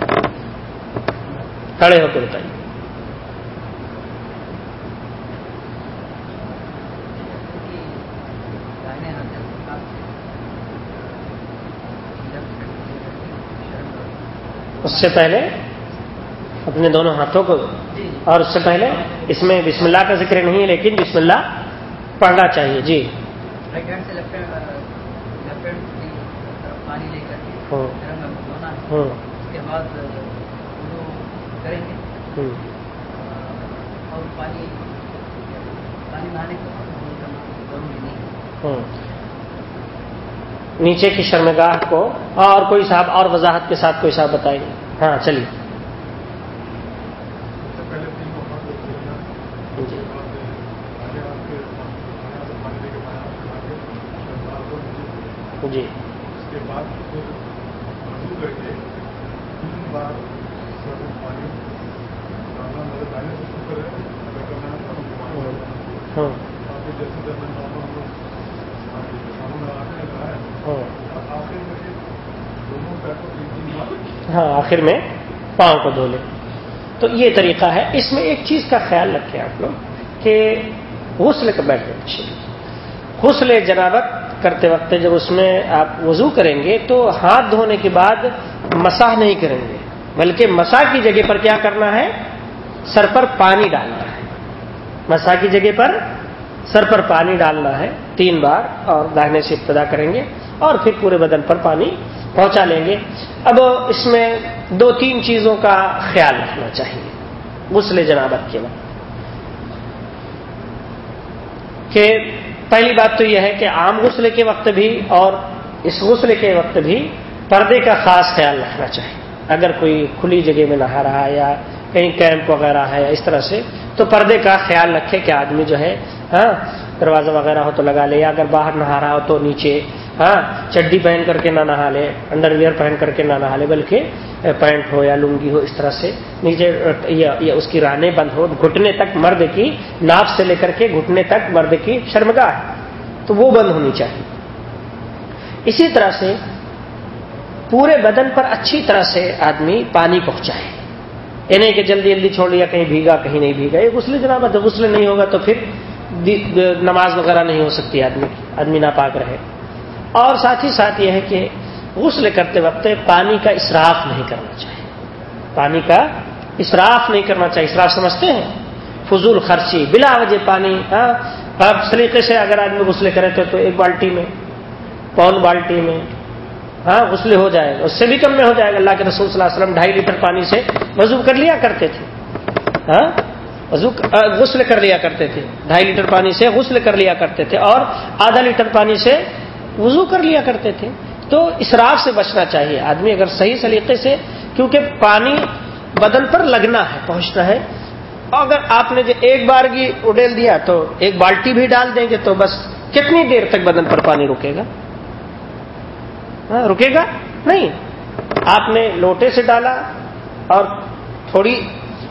کھڑے ہو کے بتائیے۔ اس سے پہلے اپنے دونوں ہاتھوں کو اور اس سے پہلے اس میں بسم اللہ کا ذکر نہیں ہے لیکن بسم اللہ پڑھنا چاہیے۔ جی۔ نیچے کی شرمگاہ کو اور کوئی صاحب اور وضاحت کے ساتھ کوئی صاحب بتائیں گے۔ ہاں چلیے۔ جی اس کے بعد ہاں آخر میں پاؤں کو دھو لے۔ تو یہ طریقہ ہے۔ اس میں ایک چیز کا خیال رکھیں آپ لوگ کہ غسل کا بیٹھے غسل جنابت کرتے وقت جب اس میں آپ وضو کریں گے تو ہاتھ دھونے کے بعد مساح نہیں کریں گے، بلکہ مسا کی جگہ پر کیا کرنا ہے؟ سر پر پانی ڈالنا ہے۔ مسا کی جگہ پر سر پر پانی ڈالنا ہے۔ تین بار اور داہنے سے ابتدا کریں گے اور پھر پورے بدن پر پانی پہنچا لیں گے۔ اب اس میں دو تین چیزوں کا خیال رکھنا چاہیے۔ غسل جنابت کے وقت۔ کہ پہلی بات تو یہ ہے کہ عام غسل کے وقت بھی اور اس غسل کے وقت بھی پردے کا خاص خیال رکھنا چاہیے۔ اگر کوئی کھلی جگہ میں نہا رہا ہے یا کہیں کیمپ وغیرہ ہے یا اس طرح سے، تو پردے کا خیال رکھے کہ آدمی جو ہے ہاں دروازہ وغیرہ ہو تو لگا لے، یا اگر باہر نہا رہا ہو تو نیچے ہاں چڈی پہن کر کے نہ نہا لے، انڈر ویئر پہن کر کے نہ نہا لے، بلکہ پینٹ ہو یا لنگی ہو، اس طرح سے نیچے یا اس کی رانے بند ہو، گھٹنے تک مرد کی ناپ سے لے کر کے گھٹنے تک مرد کی شرمگاہ ہے، تو وہ بند ہونی چاہیے۔ اسی طرح سے پورے بدن پر اچھی طرح سے آدمی پانی پہنچائے۔ یہ نہیں کہ جلدی جلدی چھوڑ لیا، کہیں بھیگا، کہیں نہیں بھیگا، یہ غسل جناب غسل نہیں ہوگا تو پھر نماز وغیرہ نہیں ہو سکتی آدمی آدمی ناپاک رہے۔ اور ساتھ ہی ساتھ یہ ہے کہ غسل کرتے وقت پانی کا اسراف نہیں کرنا چاہیے۔ پانی کا اسراف نہیں کرنا چاہیے۔ اسراف سمجھتے ہیں؟ فضول خرچی، بلا وجہ پانی ہاں اب سلیقے سے اگر آدمی غسلے کرے تو ایک بالٹی میں، پون بالٹی میں ہاں غسل ہو جائے گا۔ اس سے بھی کم میں ہو جائے گا۔ اللہ کے رسول صلی اللہ علیہ وسلم ڈھائی لیٹر پانی سے وضو کر لیا کرتے تھے۔ ہاں وضو غسل کر لیا کرتے تھے۔ ڈھائی لیٹر پانی سے غسل کر لیا کرتے تھے اور آدھا لیٹر پانی سے وضو کر لیا کرتے تھے۔ تو اسراف سے بچنا چاہیے۔ آدمی اگر صحیح سلیقے سے، کیونکہ پانی بدن پر لگنا ہے پہنچنا ہے۔ اگر آپ نے جو ایک بار کی اڈیل دیا تو ایک بالٹی بھی ڈال دیں گے تو بس کتنی دیر تک بدن پر پانی رکے گا؟ ہاں، رکے گا؟ نہیں۔ آپ نے لوٹے سے ڈالا اور تھوڑی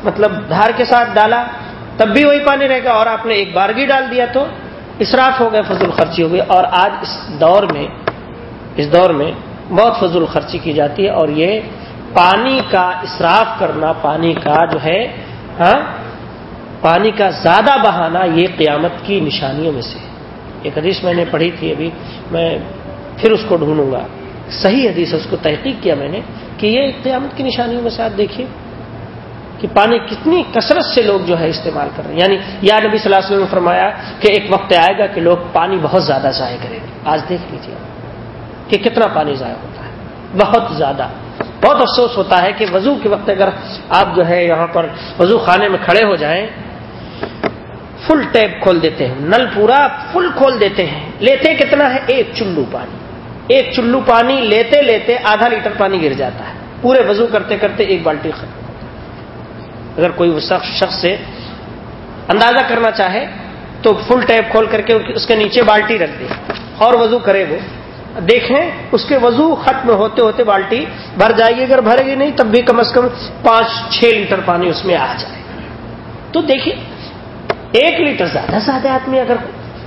مطلب دھار کے ساتھ ڈالا، تب بھی وہی پانی رہے گا اور آپ نے ایک بارگی ڈال دیا تو اسراف ہو گئے، فضول خرچی ہو گئی۔ اور آج اس دور میں، اس دور میں بہت فضول خرچی کی جاتی ہے اور یہ پانی کا اسراف کرنا، پانی کا جو ہے ہاں پانی کا زیادہ بہانا یہ قیامت کی نشانیوں میں سے ایک حدیث میں نے پڑھی تھی ابھی، میں پھر اس کو ڈھونڈوں گا۔ صحیح حدیث ہے، اس کو تحقیق کیا میں نے کہ یہ قیامت کی نشانیوں میں سے آپ دیکھیے۔ کہ پانی کتنی کثرت سے لوگ جو ہے استعمال کر رہے ہیں۔ یعنی یا نبی صلی اللہ علیہ وسلم نے فرمایا کہ ایک وقت آئے گا کہ لوگ پانی بہت زیادہ ضائع کریں گے۔ آج دیکھ لیجیے کہ کتنا پانی ضائع ہوتا ہے۔ بہت زیادہ۔ بہت افسوس ہوتا ہے کہ وضو کے وقت اگر آپ جو ہے یہاں پر وضو خانے میں کھڑے ہو جائیں، فل ٹیپ کھول دیتے ہیں، نل پورا فل کھول دیتے ہیں۔ لیتے کتنا ہے؟ ایک چلو پانی۔ ایک چلو پانی لیتے لیتے آدھا لیٹر پانی گر جاتا ہے۔ پورے وضو کرتے کرتے ایک بالٹی ختم۔ اگر کوئی شخص سے اندازہ کرنا چاہے تو فل ٹیپ کھول کر کے اس کے نیچے بالٹی رکھ دے۔ اور وضو کرے وہ۔ دیکھیں، اس کے وضو ختم ہوتے ہوتے بالٹی بھر جائے گی۔ اگر بھرے گی نہیں، تب بھی کم از کم پانچ، چھ لیٹر پانی اس میں آ جائے۔ تو دیکھیے ایک لیٹر زیادہ زیادہ آدمی اگر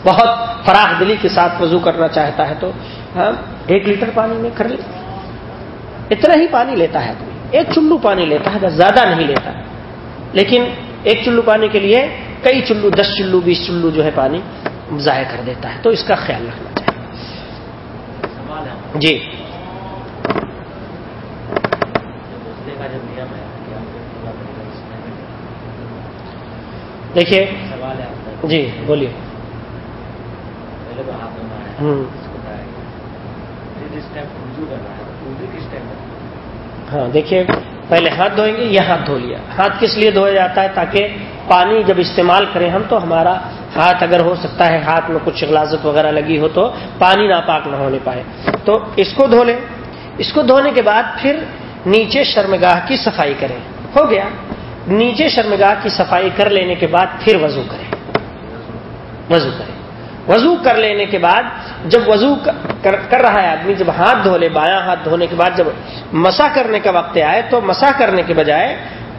بہت فراخ دلی کے ساتھ وضو کرنا چاہتا ہے تو ہاں، ایک لیٹر پانی میں کر لے۔ اتنا ہی پانی لیتا ہے آدمی۔ ایک چلو پانی لیتا ہے زیادہ نہیں لیتا۔ لیکن ایک چلو پانی کے لیے کئی چلو دس چلو بیس چلو جو ہے پانی ضائع کر دیتا ہے۔ تو اس کا خیال رکھنا چاہیے۔ جی۔ دیکھیے۔ جی بولیے۔ ہاں دیکھیے۔ پہلے ہاتھ دھوئیں گے، یہ ہاتھ دھو لیا۔ ہاتھ کس لیے دھویا جاتا ہے؟ تاکہ پانی جب استعمال کریں ہم تو ہمارا ہاتھ اگر ہو سکتا ہے، ہاتھ میں کچھ غلازت وغیرہ لگی ہو تو پانی ناپاک نہ ہونے پائے۔ تو اس کو دھو لیں۔ اس کو دھونے کے بعد پھر نیچے شرمگاہ کی صفائی کریں۔ ہو گیا۔ نیچے شرمگاہ کی صفائی کر لینے کے بعد پھر وضو کریں۔ وضو کریں۔ وضو کر لینے کے بعد جب وضو کر رہا ہے آدمی جب ہاتھ دھو لے بایاں ہاتھ دھونے کے بعد جب مسا کرنے کا وقت آئے تو مسا کرنے کے بجائے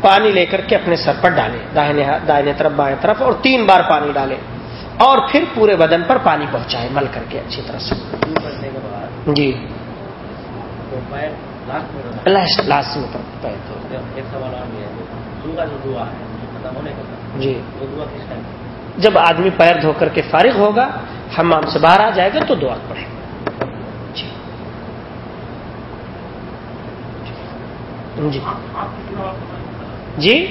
پانی لے کر کے اپنے سر پر ڈالے داہنے دائنے طرف بائیں طرف اور تین بار پانی ڈالے اور پھر پورے بدن پر پانی پہنچائے مل کر کے اچھی طرح سے۔ جی۔ لاسٹ میں جی۔ جب آدمی پیر دھو کر کے فارغ ہوگا ہمام سے باہر آ جائے گا تو دعا پڑے جی۔ جی۔ جی۔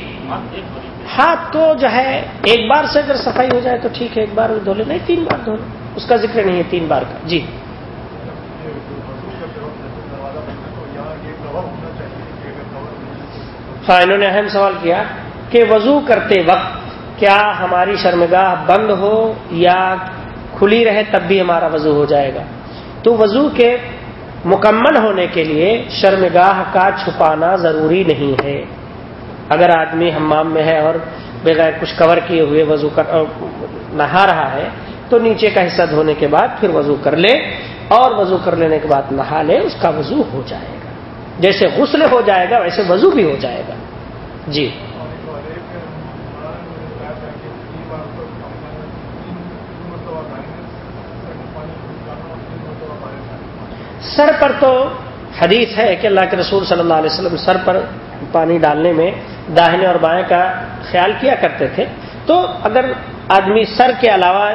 ہاتھ کو جو ہے، ایک بار سے اگر صفائی ہو جائے تو ٹھیک ہے، ایک بار دھو لے۔ نہیں، تین بار دھو لے۔ اس کا ذکر نہیں ہے، تین بار کا۔ جی۔ ہاں انہوں نے اہم سوال کیا کہ وضو کرتے وقت کیا ہماری شرمگاہ بند ہو یا کھلی رہے تب بھی ہمارا وضو ہو جائے گا؟ تو وضو کے مکمل ہونے کے لیے شرمگاہ کا چھپانا ضروری نہیں ہے۔ اگر آدمی ہمام میں ہے اور بغیر کچھ کور کیے ہوئے وضو کر نہا رہا ہے، تو نیچے کا حصہ دھونے کے بعد پھر وضو کر لے اور وضو کر لینے کے بعد نہا لے، اس کا وضو ہو جائے گا۔ جیسے غسل ہو جائے گا، ویسے وضو بھی ہو جائے گا۔ جی۔ سر پر تو حدیث ہے کہ اللہ کے رسول صلی اللہ علیہ وسلم سر پر پانی ڈالنے میں داہنے اور بائیں کا خیال کیا کرتے تھے۔ تو اگر آدمی سر کے علاوہ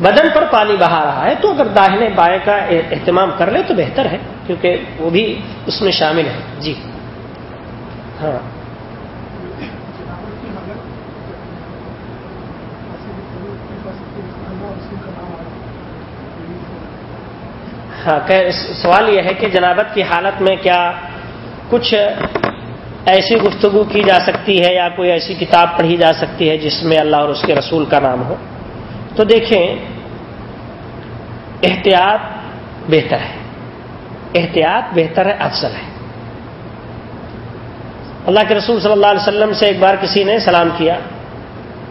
بدن پر پانی بہا رہا ہے تو اگر داہنے بائیں کا اہتمام کر لے تو بہتر ہے، کیونکہ وہ بھی اس میں شامل ہے۔ جی۔ ہاں ہاں ہاں، سوال یہ ہے کہ جنابت کی حالت میں کیا کچھ ایسی گفتگو کی جا سکتی ہے یا کوئی ایسی کتاب پڑھی جا سکتی ہے جس میں اللہ اور اس کے رسول کا نام ہو؟ تو دیکھیں، احتیاط بہتر ہے۔ احتیاط بہتر ہے، افضل ہے۔ اللہ کے رسول صلی اللہ علیہ وسلم سے ایک بار کسی نے سلام کیا۔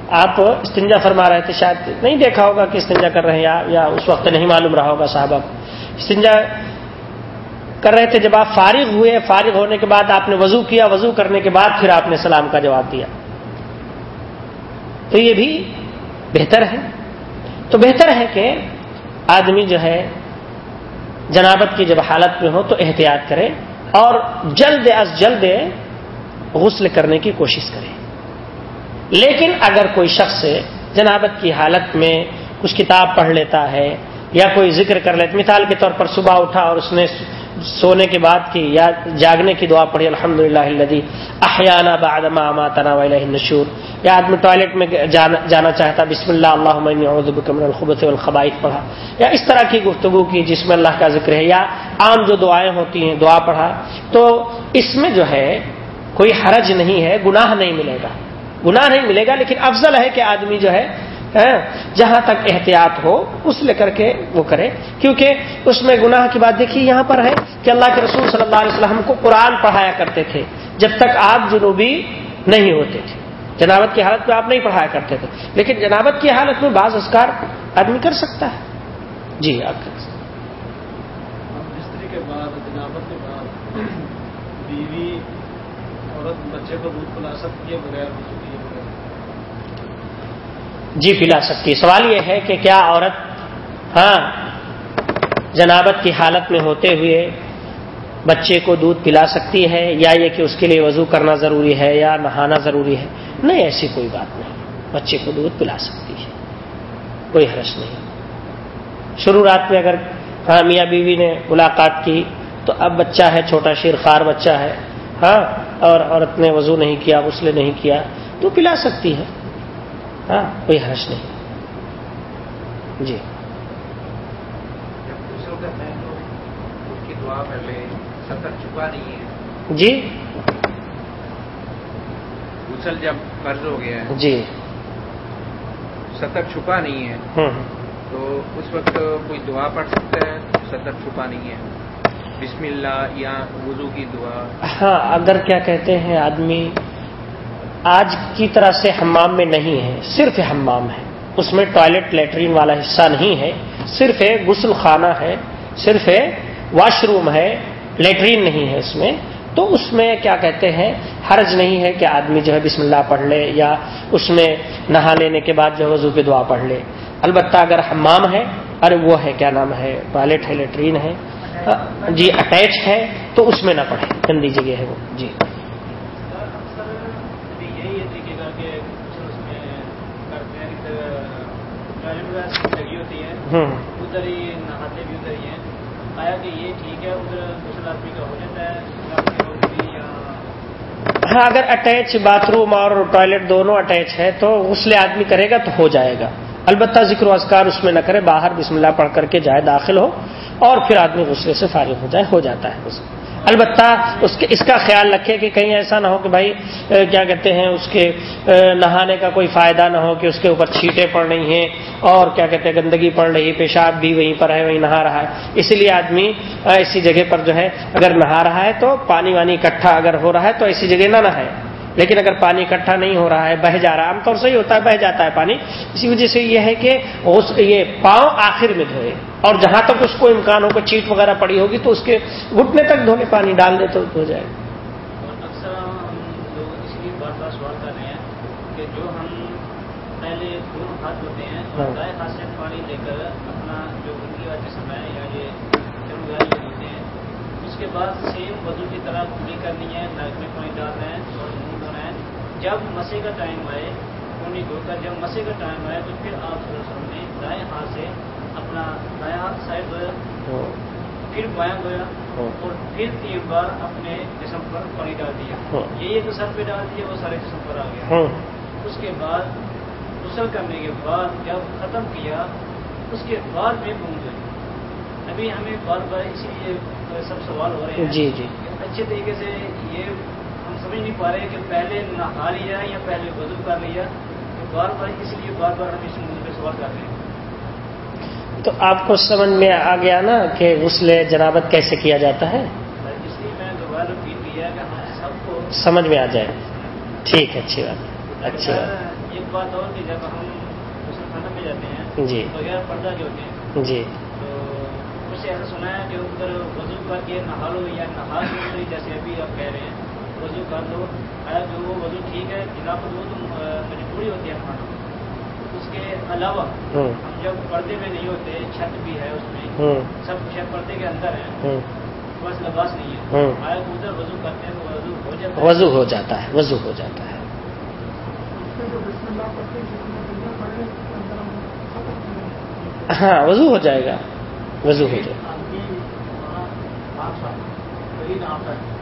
آپ استنجا فرما رہے تھے، شاید نہیں دیکھا ہوگا کہ استنجا کر رہے ہیں یا اس وقت نہیں معلوم رہا ہوگا صاحب استنجا کر رہے تھے جب آپ فارغ ہوئے، فارغ ہونے کے بعد آپ نے وضو کیا، وضو کرنے کے بعد پھر آپ نے سلام کا جواب دیا۔ تو یہ بھی بہتر ہے۔ تو بہتر ہے کہ آدمی جو ہے، جنابت کی جب حالت میں ہو تو احتیاط کرے اور جلد از جلد غسل کرنے کی کوشش کرے۔ لیکن اگر کوئی شخص جنابت کی حالت میں کچھ کتاب پڑھ لیتا ہے یا کوئی ذکر کر لیتا مثال کے طور پر صبح اٹھا اور اس نے سونے کے بعد کی یا جاگنے کی دعا پڑھی الحمد للہ احیانہ بادما اماتنا نشور یا آدمی ٹوائلٹ میں جانا چاہتا بسم اللہ اللہ الخبت الخبائف پڑھا۔ یا اس طرح کی گفتگو کی جس میں اللہ کا ذکر ہے، یا عام جو دعائیں ہوتی ہیں، دعا پڑھا۔ تو اس میں جو ہے، کوئی حرج نہیں ہے، گناہ نہیں ملے گا۔ گناہ نہیں ملے گا، لیکن افضل ہے کہ آدمی جو ہے جہاں تک احتیاط ہو، اس لے کر کے وہ کرے کیونکہ اس میں گناہ کی بات دیکھیے یہاں پر ہے کہ اللہ کے رسول صلی اللہ علیہ وسلم کو قرآن پڑھایا کرتے تھے، جب تک آپ جنوبی نہیں ہوتے تھے۔ جنابت کی حالت میں آپ نہیں پڑھایا کرتے تھے۔ لیکن جنابت کی حالت میں بعض اسکار آدمی کر سکتا ہے۔ جی آپ کر سکتے کے بعد بیوی، عورت، بچے کو دودھ پلا سکتی ہے بغیر جی پلا سکتی۔ سوال یہ ہے کہ کیا عورت ہاں جنابت کی حالت میں ہوتے ہوئے بچے کو دودھ پلا سکتی ہے یا یہ کہ اس کے لیے وضو کرنا ضروری ہے یا نہانا ضروری ہے؟ نہیں، ایسی کوئی بات نہیں۔ بچے کو دودھ پلا سکتی ہے۔ کوئی حرش نہیں۔ شروع رات میں اگر ہاں میاں بیوی نے ملاقات کی تو اب بچہ ہے، چھوٹا شیر خار بچہ ہے ہاں اور عورت نے وضو نہیں کیا، غسل نہیں کیا تو پلا سکتی ہے۔ ہاں کوئی حرش نہیں۔ جی۔ جی۔ غسل جب فرض ہو گیا ہے جی۔ سطر چھپا نہیں ہے۔ تو اس وقت کوئی دعا پڑھ سکتا ہے سطر چھپا نہیں ہے۔ بسم اللہ یا وضو کی دعا۔ ہاں اگر کیا کہتے ہیں آدمی آج کی طرح سے حمام میں نہیں ہے، صرف حمام ہے۔ اس میں ٹوائلٹ لیٹرین والا حصہ نہیں ہے، صرف غسل خانہ ہے، صرف واش روم ہے، لیٹرین نہیں ہے اس میں۔ تو اس میں کیا کہتے ہیں؟ حرج نہیں ہے کہ آدمی جو ہے بسم اللہ پڑھ لے یا اس میں نہا لینے کے بعد جو ہے وضو پہ دعا پڑھ لے۔ البتہ اگر حمام ہے، ارے وہ ہے، کیا نام ہے؟ ٹوائلٹ ہے، لیٹرین ہے۔ جی اٹیچ ہے، تو اس میں نہ پڑھے گندی جگہ ہے وہ۔ جی۔ ادھر ہی نہاتے بھی ادھر ہی ہیں۔ آیا کہ یہ ٹھیک ہے ادھر آدمی کا ہو جاتا ہے ہاں اگر اٹیچ باتھ روم اور ٹوائلٹ دونوں اٹیچ ہے تو غسل آدمی کرے گا تو ہو جائے گا۔ البتہ ذکر و اذکار اس میں نہ کرے باہر بسم اللہ پڑھ کر کے جائے داخل ہو اور پھر آدمی غسلے سے فارغ ہو جائے ہو جاتا ہے اس البتہ اس کے اس کا خیال رکھے کہ کہیں ایسا نہ ہو کہ بھائی کیا کہتے ہیں، اس کے نہانے کا کوئی فائدہ نہ ہو کہ اس کے اوپر چھیٹیں پڑ رہی ہیں اور کیا کہتے ہیں، گندگی پڑ رہی ہے، پیشاب بھی وہیں پر ہے، وہیں نہا رہا ہے۔ اس لیے آدمی ایسی جگہ پر جو ہے، اگر نہا رہا ہے تو پانی وانی اکٹھا اگر ہو رہا ہے تو ایسی جگہ نہ نہائے۔ لیکن اگر پانی اکٹھا نہیں ہو رہا ہے بہ جا رہا ہے عام طور سے ہی ہوتا ہے بہ جاتا ہے پانی۔ اسی وجہ سے یہ ہے کہ یہ پاؤں آخر میں دھوئے۔ اور جہاں تک اس کو امکان ہو کہ چیٹ وغیرہ پڑی ہوگی تو اس کے گھٹنے تک دھونے پانی ڈال دے تو ہو جائے۔ کہ جو ہم پہلے دونوں ہاتھ ہوتے ہیں اور ہاں۔ دائیں ہاتھ سے پانی لے کر اپنا جو گندگی کا جسم ہے یا یہ ہوتے ہیں اس کے بعد سیم وضو کی طرح پوری کرنی ہے نائک میں پانی ڈالنا ہے جب مسے کا ٹائم آئے کونی دھو کر جب مسے کا ٹائم آئے تو پھر آپ نے دائیں ہاتھ سے اپنا دائیں ہاتھ سائڈ دھویا۔ پھر بایاں دھویا۔ اور پھر تین بار اپنے جسم پر پانی ڈال دیا۔ یہ تو سر پہ ڈال دیا وہ سارے جسم پر آ گیا اس کے بعد غسل کرنے کے بعد جب ختم کیا اس کے بعد میں گھوم گئی ابھی ہمیں بار بار اسی لیے سب سوال ہو رہے ہیں جی جی اچھے طریقے سے یہ سمجھ نہیں پا رہے کہ پہلے نہا لیا یا پہلے وضو کر لیا بار بار اس لیے بار بار ہم اس موضوع پہ سوال کر رہے ہیں۔ تو آپ کو سمجھ میں آ گیا نا کہ غسل جنابت کیسے کیا جاتا ہے؟ اس لیے میں دوبارہ رپیٹ کیا کہ ہم سب کو سمجھ میں آ جائے۔ ٹھیک ہے اچھی بات اچھی بات۔ ایک بات اور کہ جب ہم غسل خانہ میں جاتے ہیں جی۔ بغیر پردہ جو ہوتے ہیں۔ جی۔ تو کچھ ایسا سنا ہے کہ ادھر وضو کر کے نہا لو یا نہا لو جیسے ابھی آپ کہہ رہے ہیں۔ وضو کر لو جو وہ وضو ٹھیک ہے خلاف وہ تو مجبوری ہوتی ہے کھانا اس کے علاوہ ہم جب پردے میں نہیں ہوتے چھت بھی ہے اس میں سب چھت پردے کے اندر ہے بس لباس نہیں ہے۔ آیا ادھر وضو کرتے ہیں تو وضو ہو جاتا ہے۔ وضو ہو جاتا ہے وضو ہو جاتا ہے۔ ہاں وضو ہو جائے گا۔ وضو ہو جائے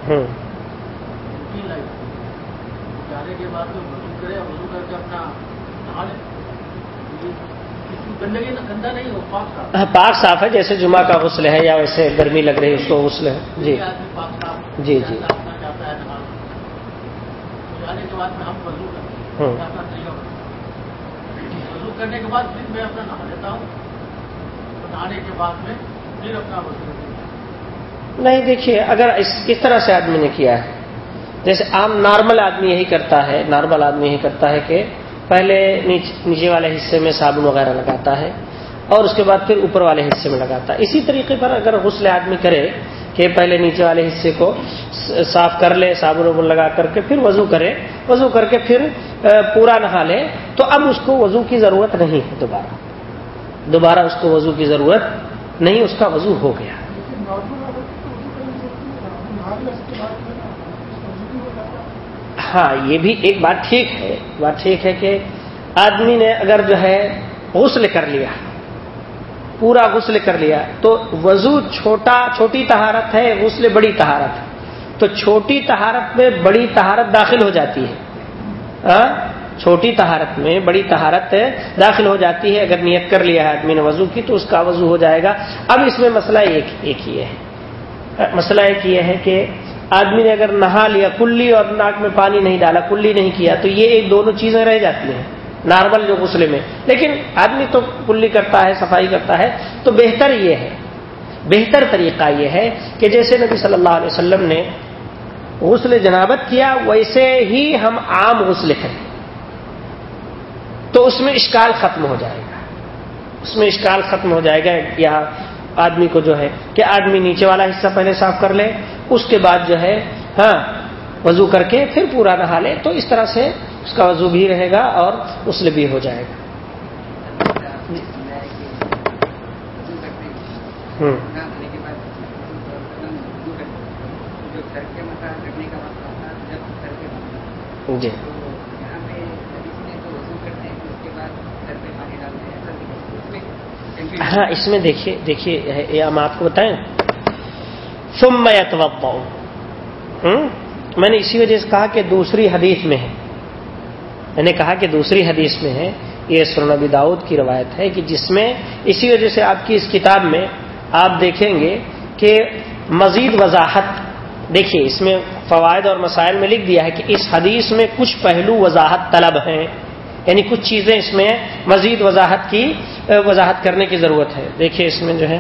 گا۔ ہوں جانے کے بعد تو وضو کرے وضو کر کے اپنا نہا گندگی گندا نہیں ہو پاک صاف۔ ہاں پاک صاف ہے جیسے جمعہ کا غسل ہے یا ویسے گرمی لگ رہی ہے اس کو غسل ہے۔ جی۔ جی، جی۔ جاتا اپنا جاتا ہے نماز تو جانے کے بعد میں ہم وضو کرتے ہوں۔ ہیں اپنا تیار وضو کرنے کے بعد پھر میں اپنا نہا لیتا ہوں۔ تو نہانے کے بعد میں پھر اپنا وضو کرتا ہوں۔ نہیں دیکھیے اگر اس کس طرح سے آدمی نے کیا ہے؟ جیسے عام نارمل آدمی یہی کرتا ہے، نارمل آدمی یہی کرتا ہے کہ پہلے نیچے والے حصے میں صابن وغیرہ لگاتا ہے اور اس کے بعد پھر اوپر والے حصے میں لگاتا ہے۔ اسی طریقے پر اگر غسل آدمی کرے کہ پہلے نیچے والے حصے کو صاف کر لے، صابن وبن لگا کر کے پھر وضو کرے، وضو کر کے پھر پورا نہا لے، تو اب اس کو وضو کی ضرورت نہیں ہے دوبارہ۔ دوبارہ اس کو وضو کی ضرورت نہیں، اس کا وضو ہو گیا۔ ہاں یہ بھی ایک بات ٹھیک ہے۔ بات ٹھیک ہے کہ آدمی نے اگر جو ہے غسل کر لیا، پورا غسل کر لیا، تو وضو چھوٹا، چھوٹی تہارت ہے، غسل بڑی تہارت ہے۔ تو چھوٹی تہارت میں بڑی تہارت داخل ہو جاتی ہے۔ ہاں؟ چھوٹی تہارت میں بڑی تہارت داخل ہو جاتی ہے۔ اگر نیت کر لیا ہے آدمی نے وضو کی، تو اس کا وضو ہو جائے گا۔ اب اس میں مسئلہ ایک ایک ہی ہے۔ مسئلہ ایک یہ ہے کہ آدمی نے اگر نہا لیا، کلی اور ناک میں پانی نہیں ڈالا، کلی نہیں کیا، تو یہ ایک دونوں چیزیں رہ جاتی ہیں، نارمل جو غسلے میں۔ لیکن آدمی تو کلی کرتا ہے، صفائی کرتا ہے، تو بہتر یہ ہے، بہتر طریقہ یہ ہے کہ جیسے نبی صلی اللہ علیہ وسلم نے غسل جنابت کیا، ویسے ہی ہم عام غسل کریں۔ تو اس میں اشکال ختم ہو جائے گا۔ اس میں اشکال ختم ہو جائے گا، یہاں آدمی کو جو ہے کہ آدمی نیچے والا حصہ پہلے صاف کر لے، اس کے بعد جو ہے ہاں وضو کر کے پھر پورا نہا لے، تو اس طرح سے اس کا وضو بھی رہے گا اور غسل بھی ہو جائے گا۔ جی۔ ہاں اس میں دیکھیے دیکھیے ہم آپ کو بتائیں۔ ثم ہوں میں نے اسی وجہ سے کہا کہ دوسری حدیث میں ہے۔ میں نے کہا کہ دوسری حدیث میں ہے۔ یہ سرنبی داؤد کی روایت ہے کہ جس میں اسی وجہ سے آپ کی اس کتاب میں آپ دیکھیں گے کہ مزید وضاحت، دیکھیے، اس میں فوائد اور مسائل میں لکھ دیا ہے کہ اس حدیث میں کچھ پہلو وضاحت طلب ہیں۔ یعنی کچھ چیزیں اس میں مزید وضاحت کی وضاحت کرنے کی ضرورت ہے۔ دیکھیے اس میں جو ہے۔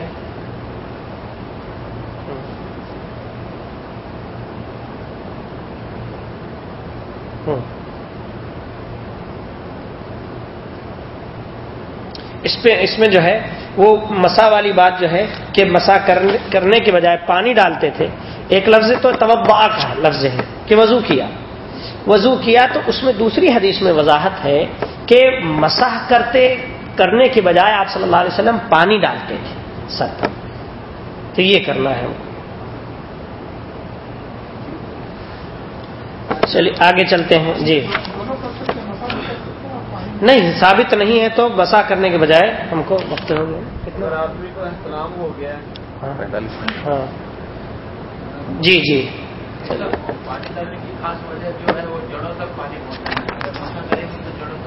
اس پہ، اس میں جو ہے، وہ مسا والی بات جو ہے کہ مسا کرنے کے بجائے پانی ڈالتے تھے۔ ایک لفظ تو توبا کا لفظ ہے کہ وضو کیا۔ وضو کیا تو اس میں دوسری حدیث میں وضاحت ہے کہ مسح کرتے کرنے کے بجائے آپ صلی اللہ علیہ وسلم پانی ڈالتے تھے سر پر۔ تو یہ کرنا ہے۔ چلیے آگے چلتے ہیں۔ جی۔ نہیں ثابت نہیں ہے تو بسا کرنے کے بجائے ہم کو وقت ہو گیا۔ کتنا؟ آدمی کو احترام ہو گیا۔ ہاں۔ جی جی۔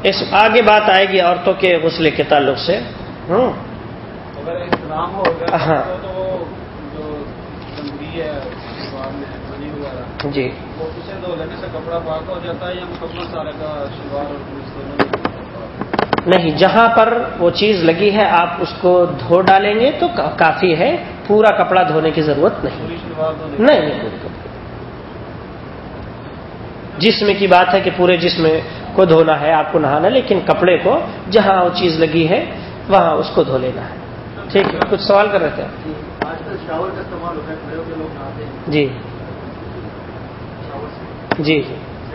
اس آگے بات آئے گی عورتوں کے غسلے کے تعلق سے۔ ہوں۔ ہاں۔ جی۔ نہیں جہاں پر وہ چیز لگی ہے آپ اس کو دھو ڈالیں گے تو کا- کافی ہے۔ پورا کپڑا دھونے کی ضرورت نہیں۔ نہیں جسم کی بات ہے کہ پورے جسم کو دھونا ہے آپ کو نہانا لیکن کپڑے کو جہاں وہ چیز لگی ہے وہاں اس کو دھو لینا ہے۔ ٹھیک ہے کچھ سوال کر رہے تھے؟ جی۔ جی۔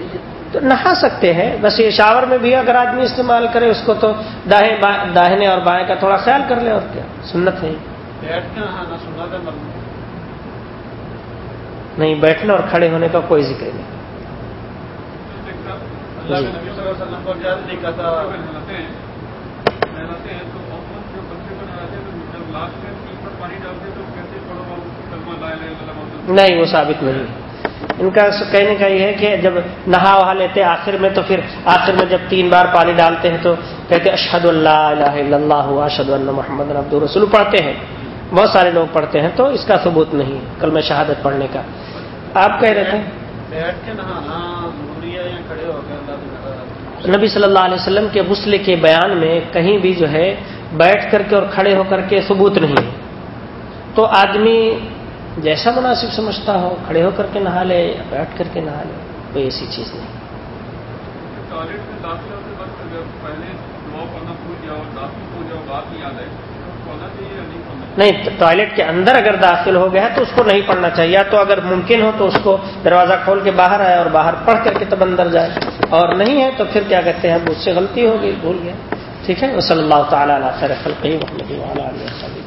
جی تو نہا سکتے ہیں بس یہ شاور میں بھی اگر آدمی استعمال کرے اس کو تو بائیں داہنے اور بائیں کا تھوڑا خیال کر لے اور کیا سنت ہے۔ مرنا نہیں بیٹھنے اور کھڑے ہونے کا کوئی ذکر نہیں۔ اللہ کے نبی صلی اللہ علیہ وسلم کو نہیں نہلاتے ہیں نہلاتے ہیں تو جو بچے کو نہلاتے ہیں تو جب لاسٹ میں پر پانی ڈالتے تو پڑھو کلمہ نہیں وہ ثابت نہیں۔ ان کا کہنے کا یہ ہے کہ جب نہا وہا لیتے آخر میں تو پھر آخر میں جب تین بار پانی ڈالتے ہیں تو کہتے اشہد اللہ الہ الا اللہ اشہد اللہ محمد عبد رسول پڑھتے ہیں۔ بہت سارے لوگ پڑھتے ہیں، تو اس کا ثبوت نہیں ہے کل میں شہادت پڑھنے کا۔ آپ کہہ رہے تھے؟ نبی صلی اللہ علیہ وسلم کے غسل کے بیان میں کہیں بھی جو ہے بیٹھ کر کے اور کھڑے ہو کر کے ثبوت نہیں ہے۔ تو آدمی جیسا مناسب سمجھتا ہو، کھڑے ہو کر کے نہا لے یا بیٹھ کر کے نہا لے، کوئی ایسی چیز نہیں۔ پہلے نہیں، ٹوائلٹ کے اندر اگر داخل ہو گیا ہے تو اس کو نہیں پڑھنا چاہیے۔ تو اگر ممکن ہو تو اس کو دروازہ کھول کے باہر آئے اور باہر پڑھ کر کے تب اندر جائے۔ اور نہیں ہے تو پھر کیا کہتے ہیں، اب اس سے غلطی ہو گئی بھول گیا ٹھیک ہے؟ صلی اللہ تعالیٰ علیہ خیر خلقی محمد علیہ وسلم